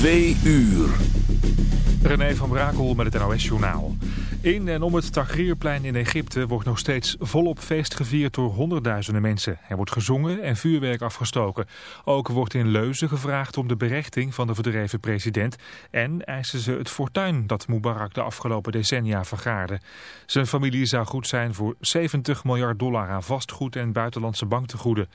Twee uur. René van Brakel met het NOS-journaal. In en om het Tahrirplein in Egypte wordt nog steeds volop feest gevierd door honderdduizenden mensen. Er wordt gezongen en vuurwerk afgestoken. Ook wordt in Leuzen gevraagd om de berechting van de verdreven president... en eisen ze het fortuin dat Mubarak de afgelopen decennia vergaarde. Zijn familie zou goed zijn voor 70 miljard dollar aan vastgoed en buitenlandse banktegoeden.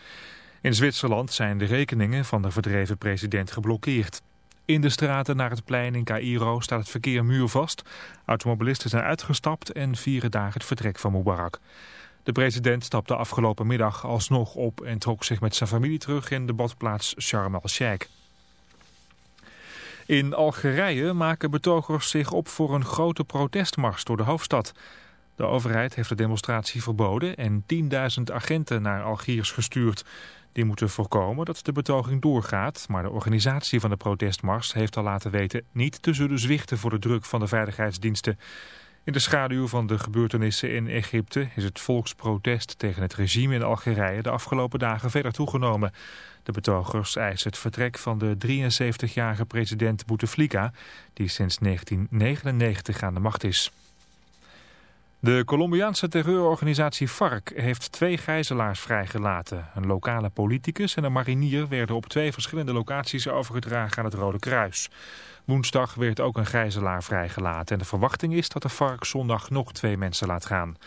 In Zwitserland zijn de rekeningen van de verdreven president geblokkeerd. In de straten naar het plein in Cairo staat het verkeer muurvast. Automobilisten zijn uitgestapt en vieren daar het vertrek van Mubarak. De president stapte afgelopen middag alsnog op en trok zich met zijn familie terug in de badplaats Sharm el-Sheikh. In Algerije maken betogers zich op voor een grote protestmars door de hoofdstad. De overheid heeft de demonstratie verboden en 10.000 agenten naar Algiers gestuurd. Die moeten voorkomen dat de betoging doorgaat, maar de organisatie van de protestmars heeft al laten weten niet te zullen zwichten voor de druk van de veiligheidsdiensten. In de schaduw van de gebeurtenissen in Egypte is het volksprotest tegen het regime in Algerije de afgelopen dagen verder toegenomen. De betogers eisen het vertrek van de 73-jarige president Bouteflika, die sinds 1999 aan de macht is. De Colombiaanse terreurorganisatie FARC heeft twee gijzelaars vrijgelaten. Een lokale politicus en een marinier werden op twee verschillende locaties overgedragen aan het Rode Kruis. Woensdag werd ook een gijzelaar vrijgelaten en de verwachting is dat de FARC zondag nog twee mensen laat gaan.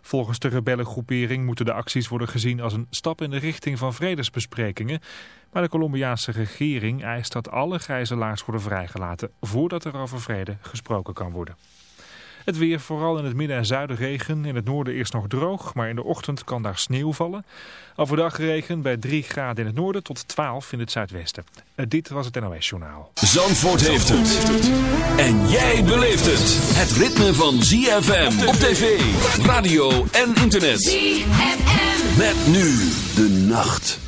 Volgens de rebellengroepering moeten de acties worden gezien als een stap in de richting van vredesbesprekingen. Maar de Colombiaanse regering eist dat alle gijzelaars worden vrijgelaten voordat er over vrede gesproken kan worden. Het weer, vooral in het midden en zuiden regen. In het noorden eerst nog droog, maar in de ochtend kan daar sneeuw vallen. Overdag regen bij 3 graden in het noorden tot 12 in het zuidwesten. Eh, dit was het NOS Journaal. Zandvoort heeft het. En jij beleeft het. Het ritme van ZFM op tv, radio en internet. ZFM. Met nu de nacht.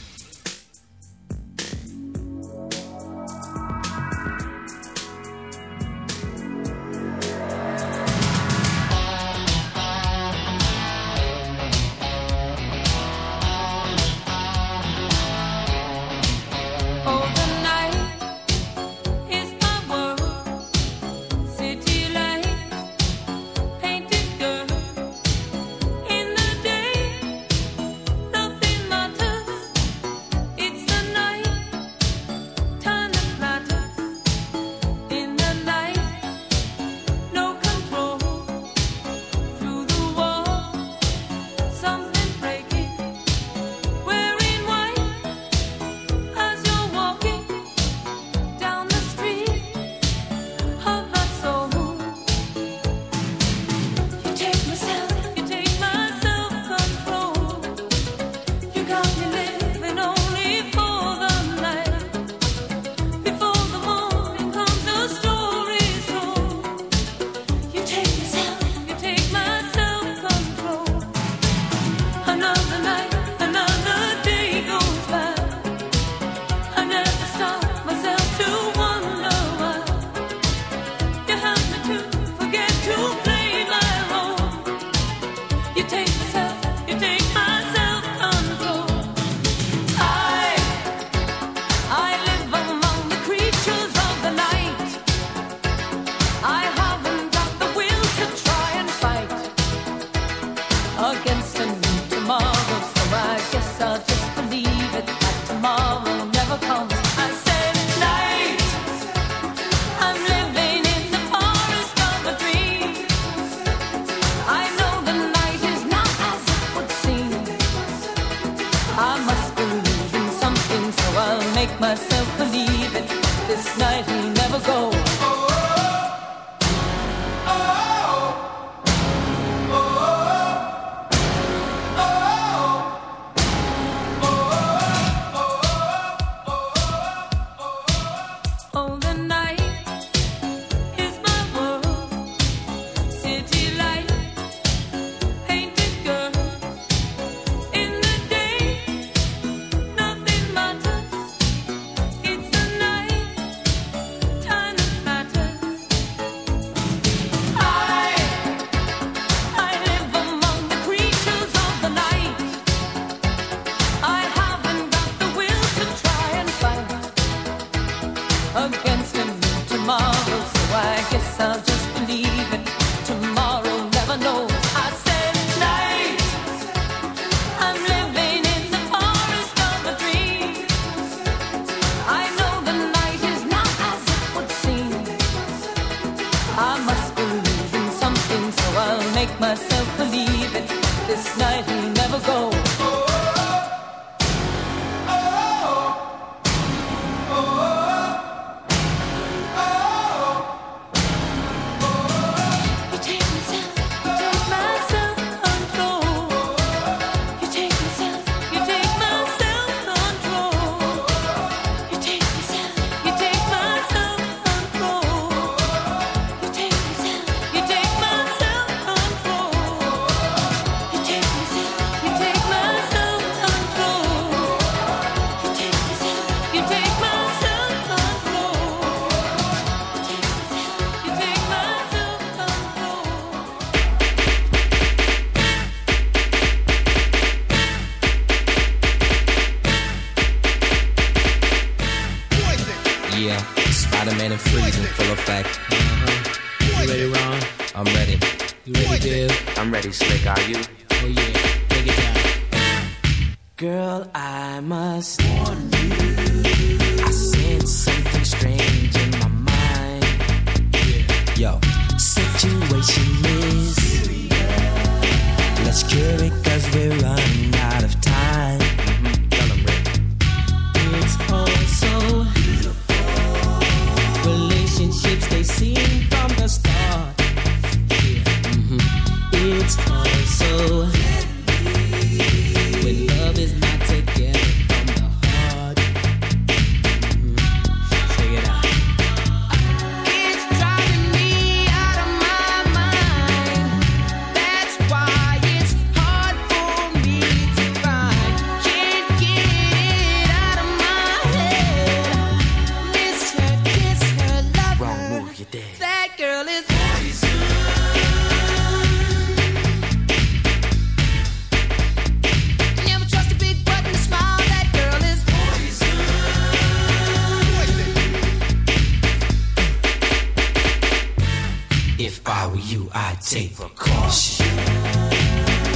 you, I take precaution.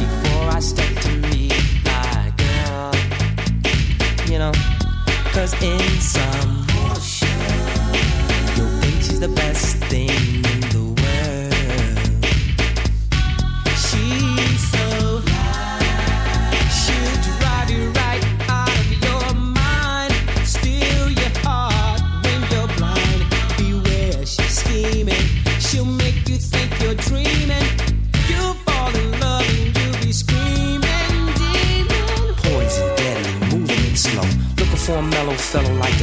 Before I step to meet my girl, you know, cause in some, you think she's the best thing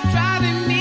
driving me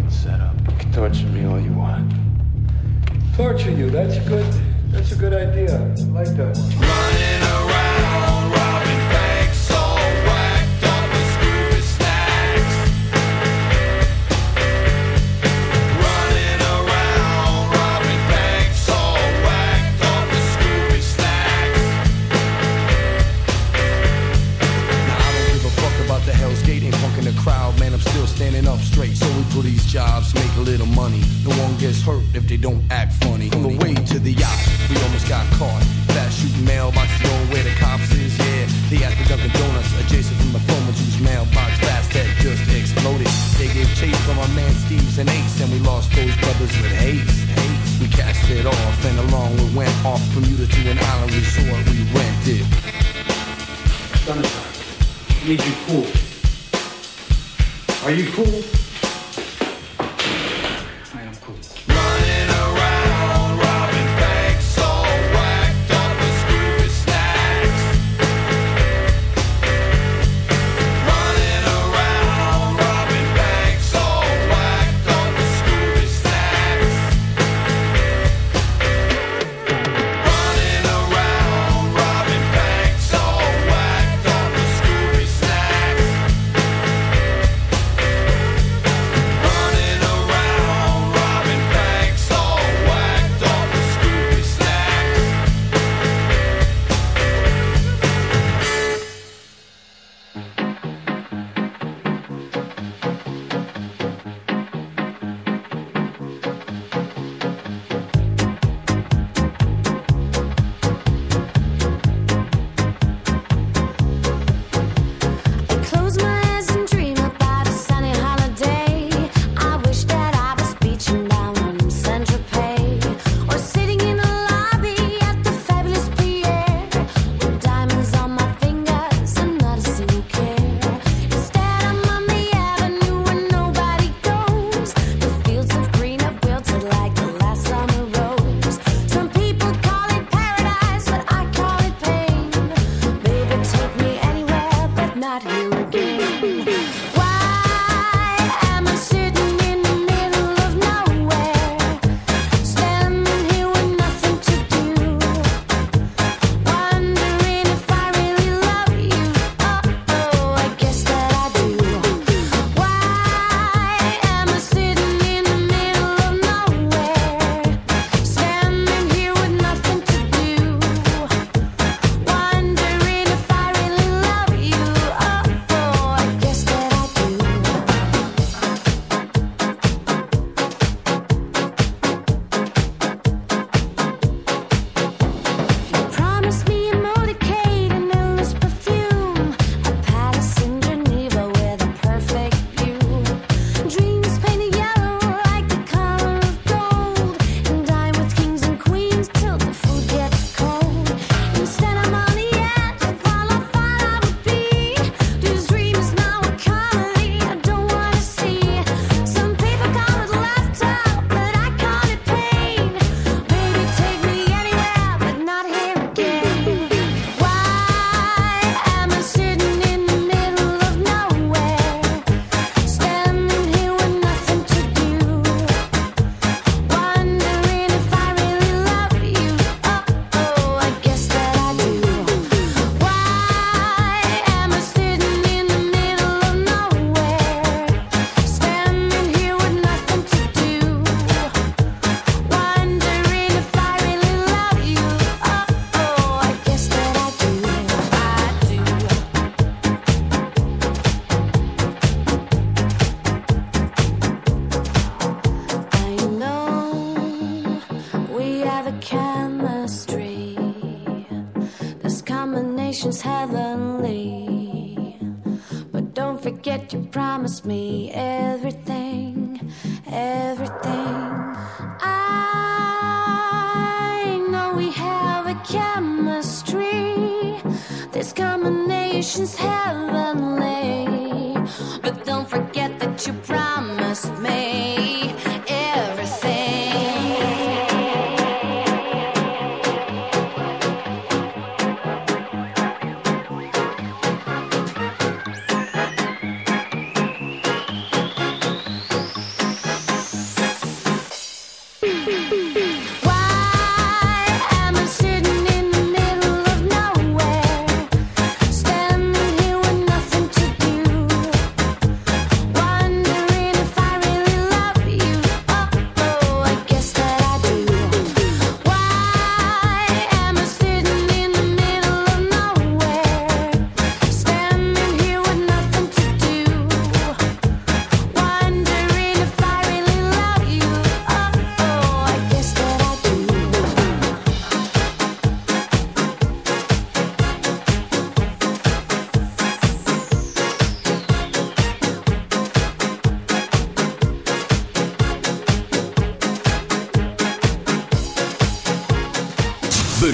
fucking setup. You can torture me all you want. Torture you, that's good. That's a good idea. I like that. Running around. if they don't act funny. On the way to the yacht, we almost got caught. Fast shooting mailbox drone where the cops is, yeah. They asked the Dunkin' Donuts adjacent from the phone juice mailbox fast had just exploded. They gave chase from our man Steve's and Ace, and we lost those brothers with haste. haste. We cast it off, and along we went off from Utah to an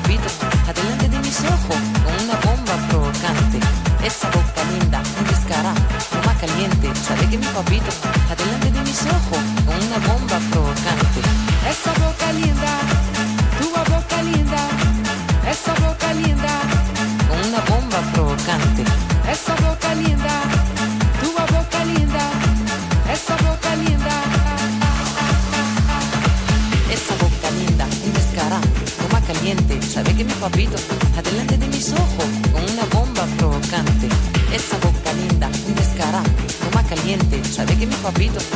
papito, adelante de mis ojos, con una bomba provocante. Esa boca linda, un descará, más caliente, sabe que mi papito, adelante de mis ojos, con una bomba provocante. Esa boca linda. papito.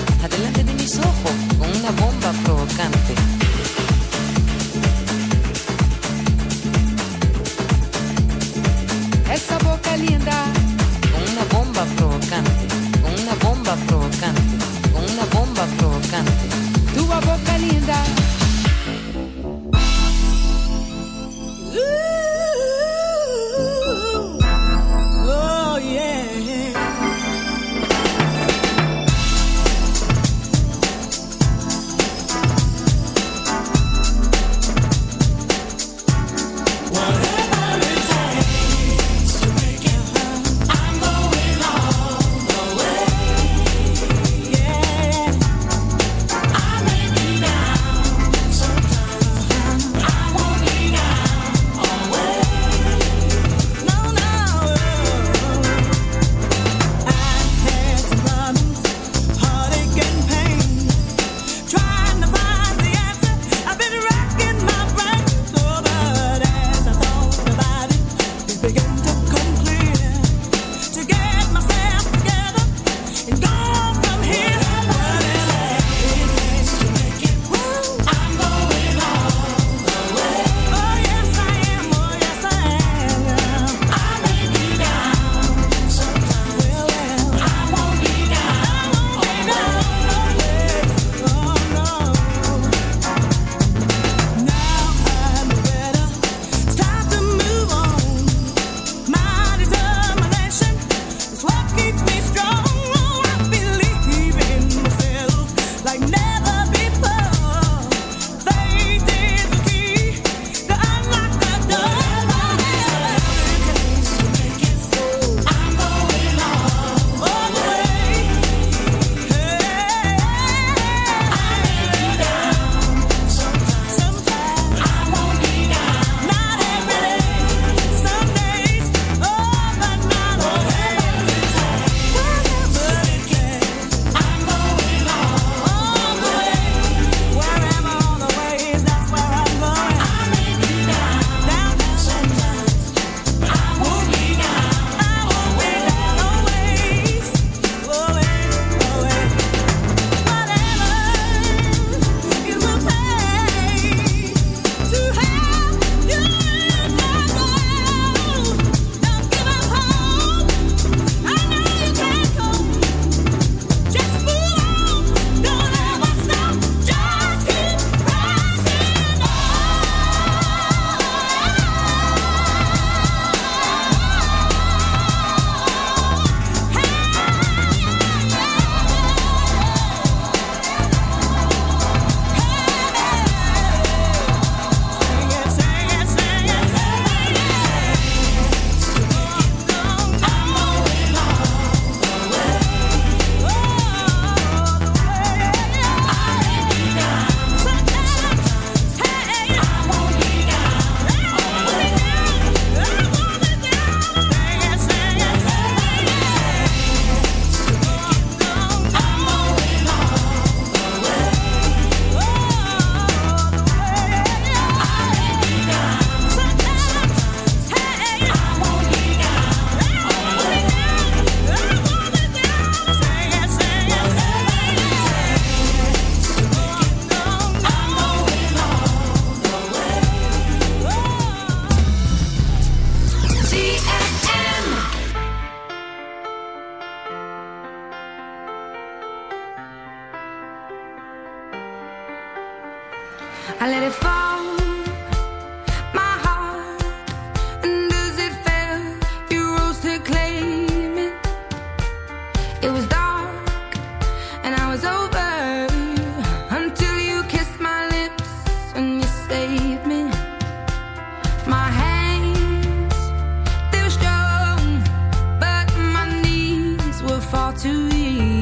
to eat.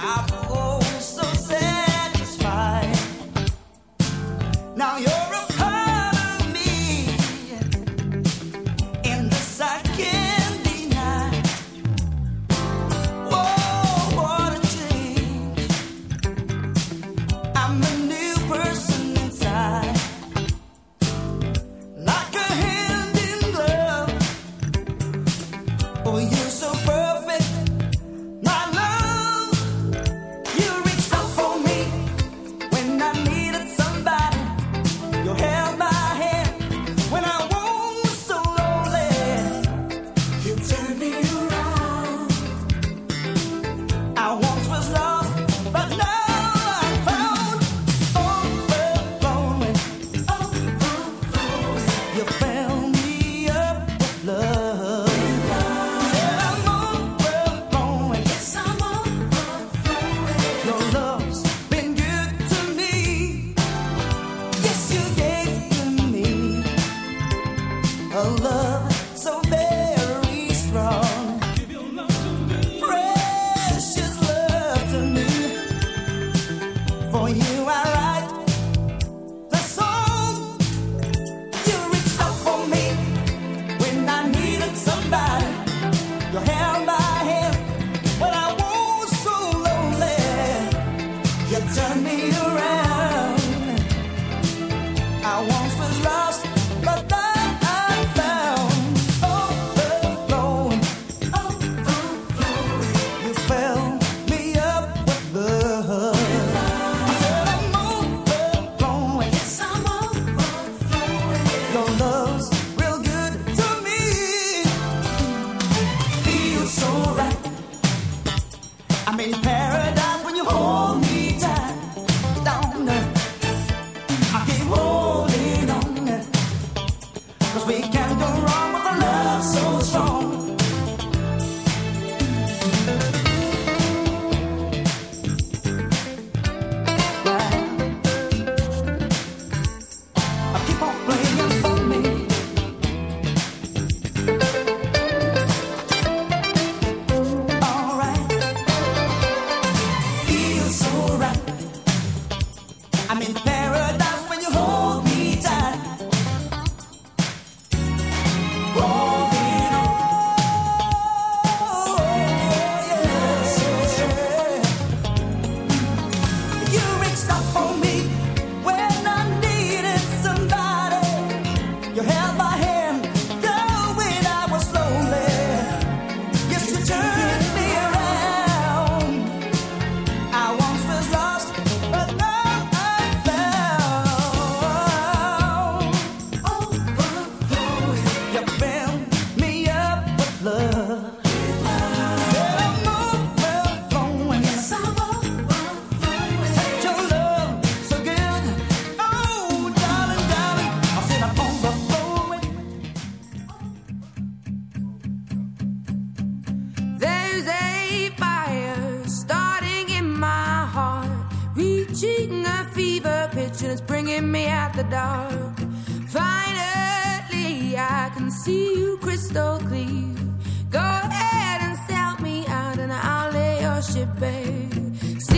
I baby. See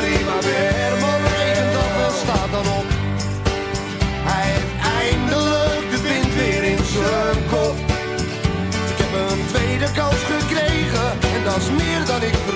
hij maar weer. Regent af en staat dan op. Hij heeft eindelijk de wind weer in zijn kop. Ik heb een tweede kans gekregen en dat is meer dan ik verdien.